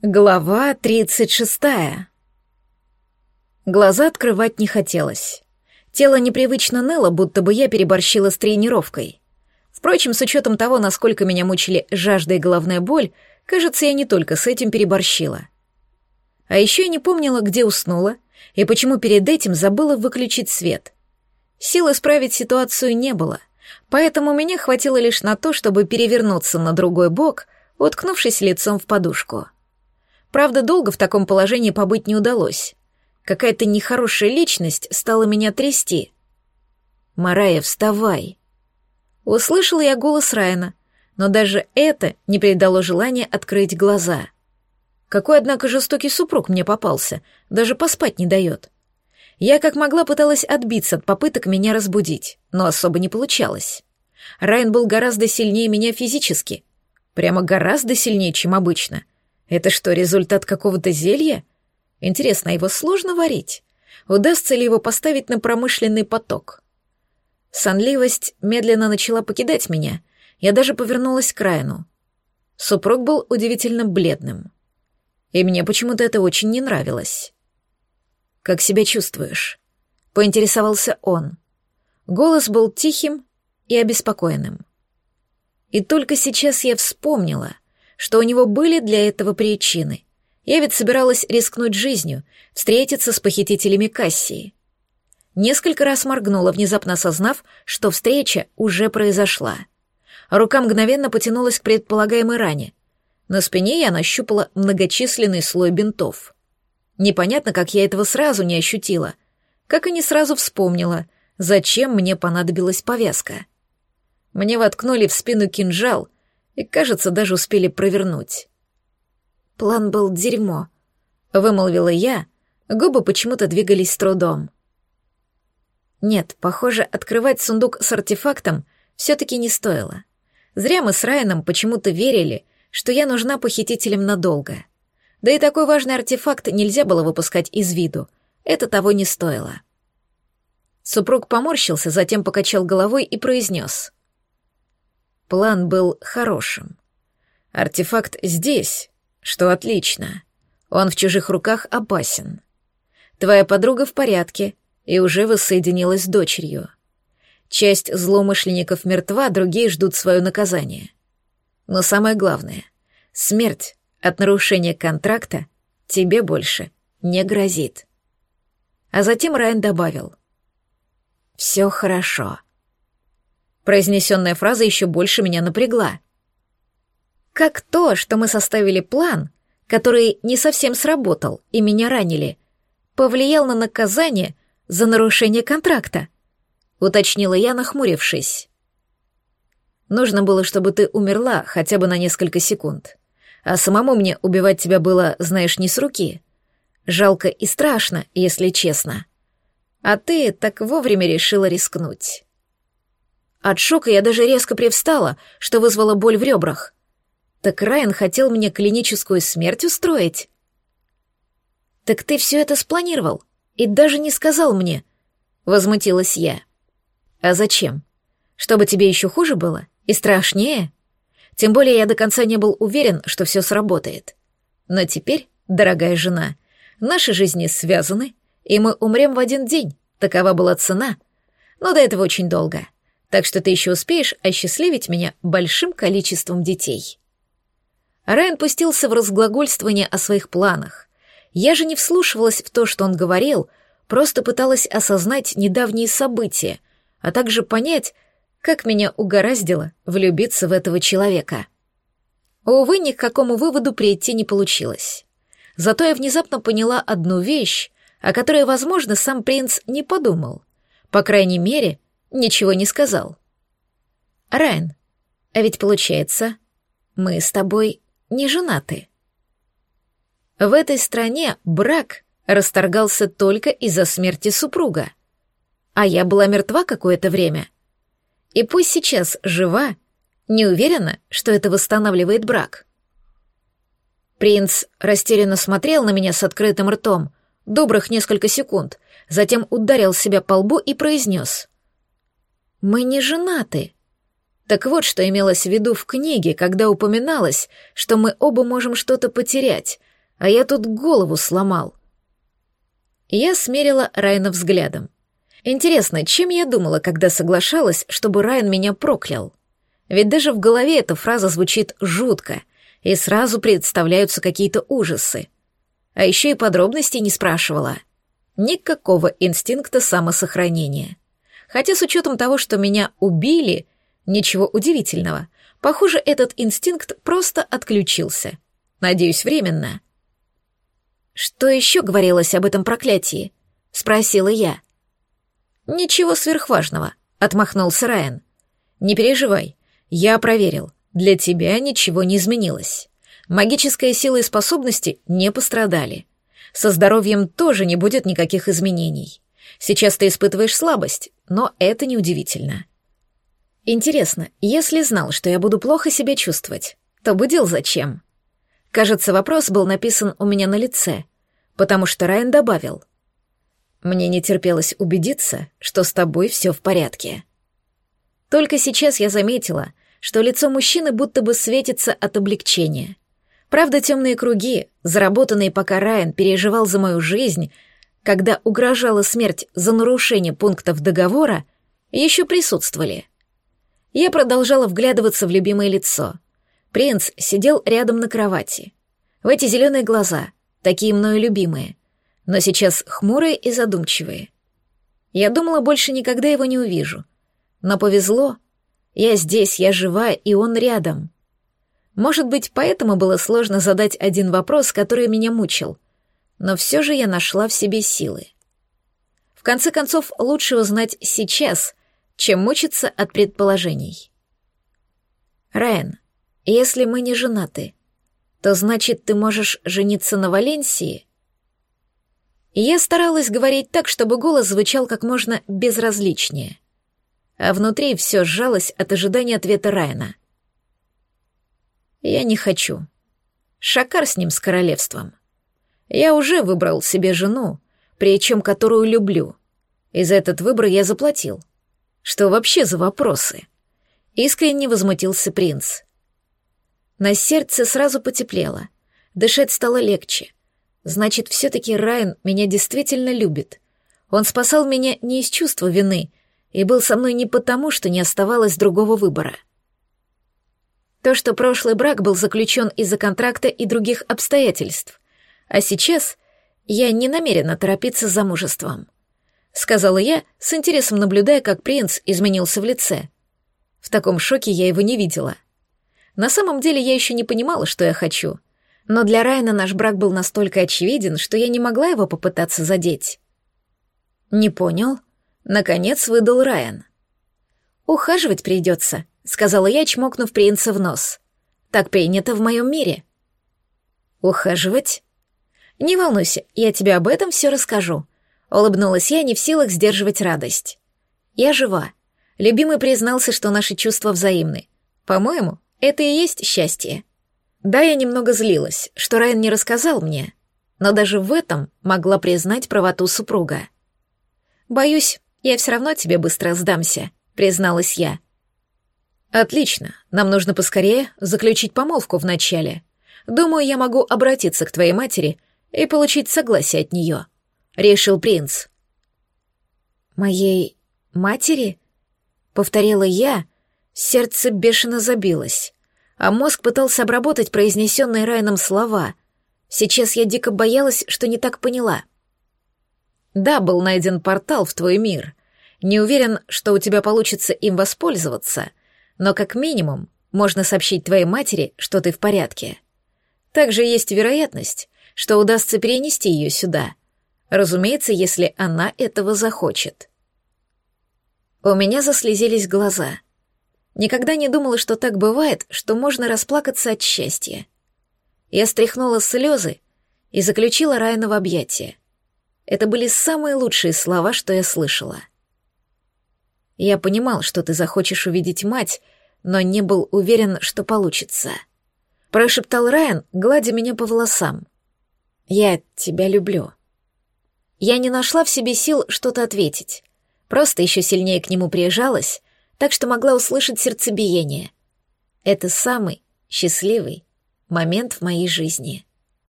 Глава тридцать шестая. Глаза открывать не хотелось. Тело непривычно ныло, будто бы я переборщила с тренировкой. Впрочем, с учетом того, насколько меня мучили жажда и головная боль, кажется, я не только с этим переборщила. А еще я не помнила, где уснула, и почему перед этим забыла выключить свет. Сил исправить ситуацию не было, поэтому меня хватило лишь на то, чтобы перевернуться на другой бок, уткнувшись лицом в подушку. Правда, долго в таком положении побыть не удалось. Какая-то нехорошая личность стала меня трясти. «Марая, вставай!» Услышала я голос Райана, но даже это не придало желания открыть глаза. Какой, однако, жестокий супруг мне попался, даже поспать не дает. Я как могла пыталась отбиться от попыток меня разбудить, но особо не получалось. Райан был гораздо сильнее меня физически. Прямо гораздо сильнее, чем обычно — это что, результат какого-то зелья? Интересно, а его сложно варить? Удастся ли его поставить на промышленный поток? Сонливость медленно начала покидать меня. Я даже повернулась к Райану. Супруг был удивительно бледным. И мне почему-то это очень не нравилось. «Как себя чувствуешь?» — поинтересовался он. Голос был тихим и обеспокоенным. И только сейчас я вспомнила — что у него были для этого причины. Я ведь собиралась рискнуть жизнью, встретиться с похитителями Кассии. Несколько раз моргнула, внезапно осознав, что встреча уже произошла. Рука мгновенно потянулась к предполагаемой ране. На спине я нащупала многочисленный слой бинтов. Непонятно, как я этого сразу не ощутила, как и не сразу вспомнила, зачем мне понадобилась повязка. Мне воткнули в спину кинжал — и, кажется, даже успели провернуть. План был дерьмо, вымолвила я, губы почему-то двигались с трудом. Нет, похоже, открывать сундук с артефактом все-таки не стоило. Зря мы с Райаном почему-то верили, что я нужна похитителям надолго. Да и такой важный артефакт нельзя было выпускать из виду. Это того не стоило. Супруг поморщился, затем покачал головой и произнес. План был хорошим. Артефакт здесь, что отлично. Он в чужих руках опасен. Твоя подруга в порядке и уже воссоединилась с дочерью. Часть злоумышленников мертва, другие ждут свое наказание. Но самое главное — смерть от нарушения контракта тебе больше не грозит. А затем Райан добавил. «Все хорошо. Произнесенная фраза еще больше меня напрягла. Как то, что мы составили план, который не совсем сработал и меня ранили, повлиял на наказание за нарушение контракта, уточнила я, нахмурившись. Нужно было, чтобы ты умерла хотя бы на несколько секунд. А самому мне убивать тебя было, знаешь, не с руки. Жалко и страшно, если честно. А ты так вовремя решила рискнуть. От шока я даже резко привстала, что вызвало боль в ребрах. Так Райан хотел мне клиническую смерть устроить? Так ты все это спланировал и даже не сказал мне, возмутилась я. А зачем? Чтобы тебе еще хуже было и страшнее? Тем более я до конца не был уверен, что все сработает. Но теперь, дорогая жена, наши жизни связаны, и мы умрем в один день. Такова была цена. Но до этого очень долго так что ты еще успеешь осчастливить меня большим количеством детей». Райан пустился в разглагольствование о своих планах. Я же не вслушивалась в то, что он говорил, просто пыталась осознать недавние события, а также понять, как меня угораздило влюбиться в этого человека. Увы, ни к какому выводу прийти не получилось. Зато я внезапно поняла одну вещь, о которой, возможно, сам принц не подумал. По крайней мере, ничего не сказал. Райан, а ведь получается, мы с тобой не женаты. В этой стране брак расторгался только из-за смерти супруга, а я была мертва какое-то время. И пусть сейчас жива, не уверена, что это восстанавливает брак. Принц растерянно смотрел на меня с открытым ртом, добрых несколько секунд, затем ударил себя по лбу и произнес. Мы не женаты. Так вот, что имелось в виду в книге, когда упоминалось, что мы оба можем что-то потерять, А я тут голову сломал. Я смерила Райана взглядом. Интересно, чем я думала, когда соглашалась, чтобы Райан меня проклял? Ведь даже в голове эта фраза звучит жутко, и сразу представляются какие-то ужасы. А еще и подробностей не спрашивала. Никакого инстинкта самосохранения. Хотя с учетом того, что меня убили, ничего удивительного. Похоже, этот инстинкт просто отключился. Надеюсь, временно. «Что еще говорилось об этом проклятии?» — спросила я. «Ничего сверхважного», — отмахнулся Райан. «Не переживай, я проверил. Для тебя ничего не изменилось. Магическая сила и способности не пострадали. Со здоровьем тоже не будет никаких изменений. Сейчас ты испытываешь слабость, но это неудивительно. Интересно, если знал, что я буду плохо себя чувствовать, то будил зачем?» Кажется, вопрос был написан у меня на лице, потому что Райан добавил. «Мне не терпелось убедиться, что с тобой все в порядке». Только сейчас я заметила, что лицо мужчины будто бы светится от облегчения. Правда, темные круги, заработанные пока Райан переживал за мою жизнь, когда угрожала смерть за нарушение пунктов договора, еще присутствовали. Я продолжала вглядываться в любимое лицо — Принц сидел рядом на кровати. В эти зеленые глаза, такие мною любимые, но сейчас хмурые и задумчивые. Я думала, больше никогда его не увижу. Но повезло. Я здесь, я жива, и он рядом. Может быть, поэтому было сложно задать один вопрос, который меня мучил. Но все же я нашла в себе силы. В конце концов, лучше узнать сейчас, чем мучиться от предположений. Райан, если мы не женаты, то значит, ты можешь жениться на Валенсии? Я старалась говорить так, чтобы голос звучал как можно безразличнее. А внутри все сжалось от ожидания ответа Райана. Я не хочу. Шакар с ним, с королевством. Я уже выбрал себе жену, причем которую люблю. И за этот выбор я заплатил. Что вообще за вопросы? Искренне возмутился принц. На сердце сразу потеплело. Дышать стало легче. Значит, все-таки Райан меня действительно любит. Он спасал меня не из чувства вины и был со мной не потому, что не оставалось другого выбора. То, что прошлый брак был заключен из-за контракта и других обстоятельств, а сейчас я не намерена торопиться с замужеством, сказала я, с интересом наблюдая, как принц изменился в лице. В таком шоке я его не видела — на самом деле я еще не понимала, что я хочу. Но для Райана наш брак был настолько очевиден, что я не могла его попытаться задеть. «Не понял?» Наконец выдал Райан. «Ухаживать придется», — сказала я, чмокнув принца в нос. «Так принято в моем мире». «Ухаживать?» «Не волнуйся, я тебе об этом все расскажу», — улыбнулась я, не в силах сдерживать радость. «Я жива. Любимый признался, что наши чувства взаимны. По-моему, это и есть счастье. Да, я немного злилась, что Райан не рассказал мне, но даже в этом могла признать правоту супруга. «Боюсь, я все равно тебе быстро сдамся», — призналась я. «Отлично, нам нужно поскорее заключить помолвку вначале. Думаю, я могу обратиться к твоей матери и получить согласие от нее», — решил принц. «Моей матери?» — повторила я, — Сердце бешено забилось, а мозг пытался обработать произнесенные Райаном слова. Сейчас я дико боялась, что не так поняла. Да, был найден портал в твой мир. Не уверен, что у тебя получится им воспользоваться, но как минимум можно сообщить твоей матери, что ты в порядке. Также есть вероятность, что удастся перенести ее сюда. Разумеется, если она этого захочет. У меня заслезились глаза — Никогда не думала, что так бывает, что можно расплакаться от счастья. Я стряхнула слезы и заключила Райана в объятия. Это были самые лучшие слова, что я слышала. Я понимал, что ты захочешь увидеть мать, но не был уверен, что получится. Прошептал Райан, гладя меня по волосам. «Я тебя люблю». Я не нашла в себе сил что-то ответить. Просто еще сильнее к нему прижалась так что могла услышать сердцебиение. Это самый счастливый момент в моей жизни.